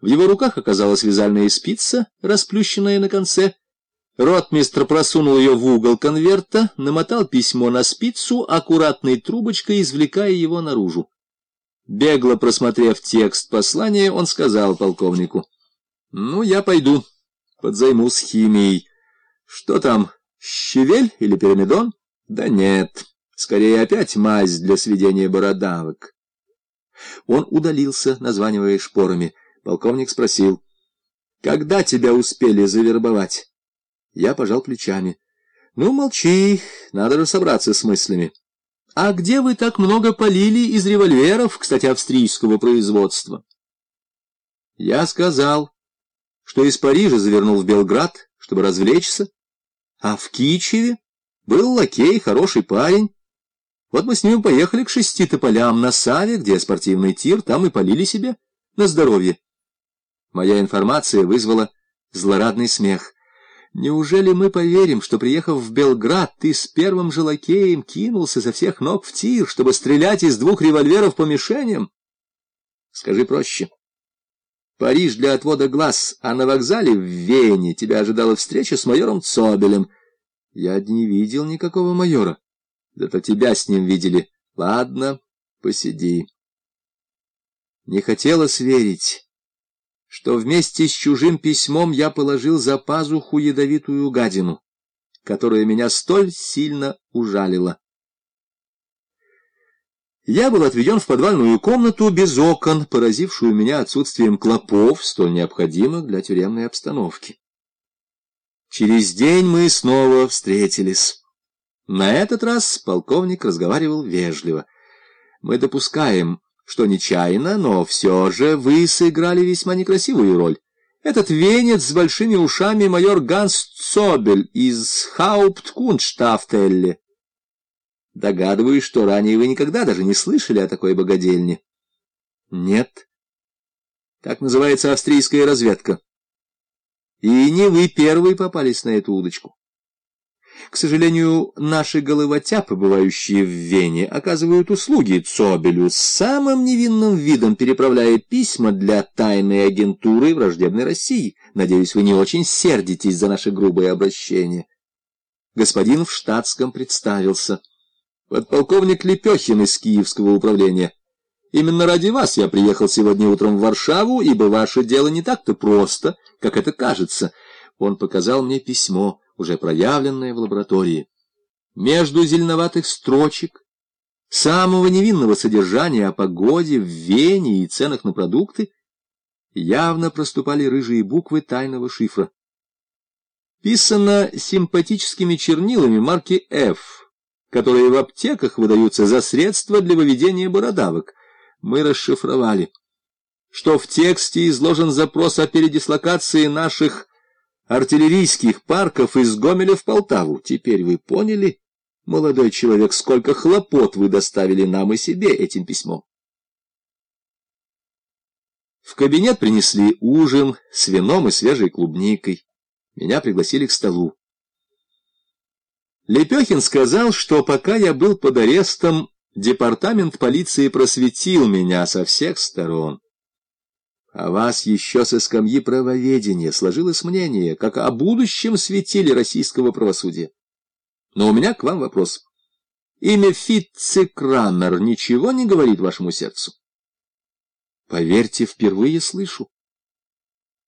В его руках оказалась вязальная спица, расплющенная на конце. Ротмистр просунул ее в угол конверта, намотал письмо на спицу, аккуратной трубочкой извлекая его наружу. Бегло просмотрев текст послания, он сказал полковнику, «Ну, я пойду, подзаймусь химией. Что там, щавель или пирамидон? Да нет, скорее опять мазь для сведения бородавок». Он удалился, названивая шпорами. Полковник спросил, «Когда тебя успели завербовать?» Я пожал плечами. «Ну, молчи, надо же собраться с мыслями». «А где вы так много полили из револьверов, кстати, австрийского производства?» Я сказал, что из Парижа завернул в Белград, чтобы развлечься, а в Кичеве был лакей, хороший парень. Вот мы с ним поехали к шести тополям на Саве, где спортивный тир, там и полили себе на здоровье. Моя информация вызвала злорадный смех. Неужели мы поверим, что, приехав в Белград, ты с первым же лакеем кинулся со всех ног в тир, чтобы стрелять из двух револьверов по мишеням? Скажи проще. Париж для отвода глаз, а на вокзале в Вене тебя ожидала встреча с майором Цобелем. Я не видел никакого майора. Зато тебя с ним видели. Ладно, посиди. Не хотелось верить что вместе с чужим письмом я положил за пазуху ядовитую гадину, которая меня столь сильно ужалила. Я был отведен в подвальную комнату без окон, поразившую меня отсутствием клопов, столь необходимых для тюремной обстановки. Через день мы снова встретились. На этот раз полковник разговаривал вежливо. Мы допускаем что нечаянно, но все же вы сыграли весьма некрасивую роль. Этот венец с большими ушами майор Ганс Цобель из Хаупткунштафтелле. Догадываюсь, что ранее вы никогда даже не слышали о такой богадельне. Нет. Так называется австрийская разведка. И не вы первые попались на эту удочку. К сожалению, наши головотяпы, бывающие в Вене, оказывают услуги Цобелю самым невинным видом, переправляя письма для тайной агентуры враждебной России. Надеюсь, вы не очень сердитесь за наше грубое обращение. Господин в штатском представился. Подполковник Лепехин из Киевского управления. Именно ради вас я приехал сегодня утром в Варшаву, ибо ваше дело не так-то просто, как это кажется. Он показал мне письмо уже проявленное в лаборатории. Между зеленоватых строчек, самого невинного содержания о погоде в Вене и ценах на продукты, явно проступали рыжие буквы тайного шифра. Писано симпатическими чернилами марки F, которые в аптеках выдаются за средства для выведения бородавок. Мы расшифровали, что в тексте изложен запрос о передислокации наших артиллерийских парков из Гомеля в Полтаву. Теперь вы поняли, молодой человек, сколько хлопот вы доставили нам и себе этим письмом. В кабинет принесли ужин с вином и свежей клубникой. Меня пригласили к столу. Лепехин сказал, что пока я был под арестом, департамент полиции просветил меня со всех сторон. О вас еще со скамьи правоведения сложилось мнение, как о будущем светиле российского правосудия. Но у меня к вам вопрос. Имя Фитце Крамер ничего не говорит вашему сердцу? Поверьте, впервые слышу.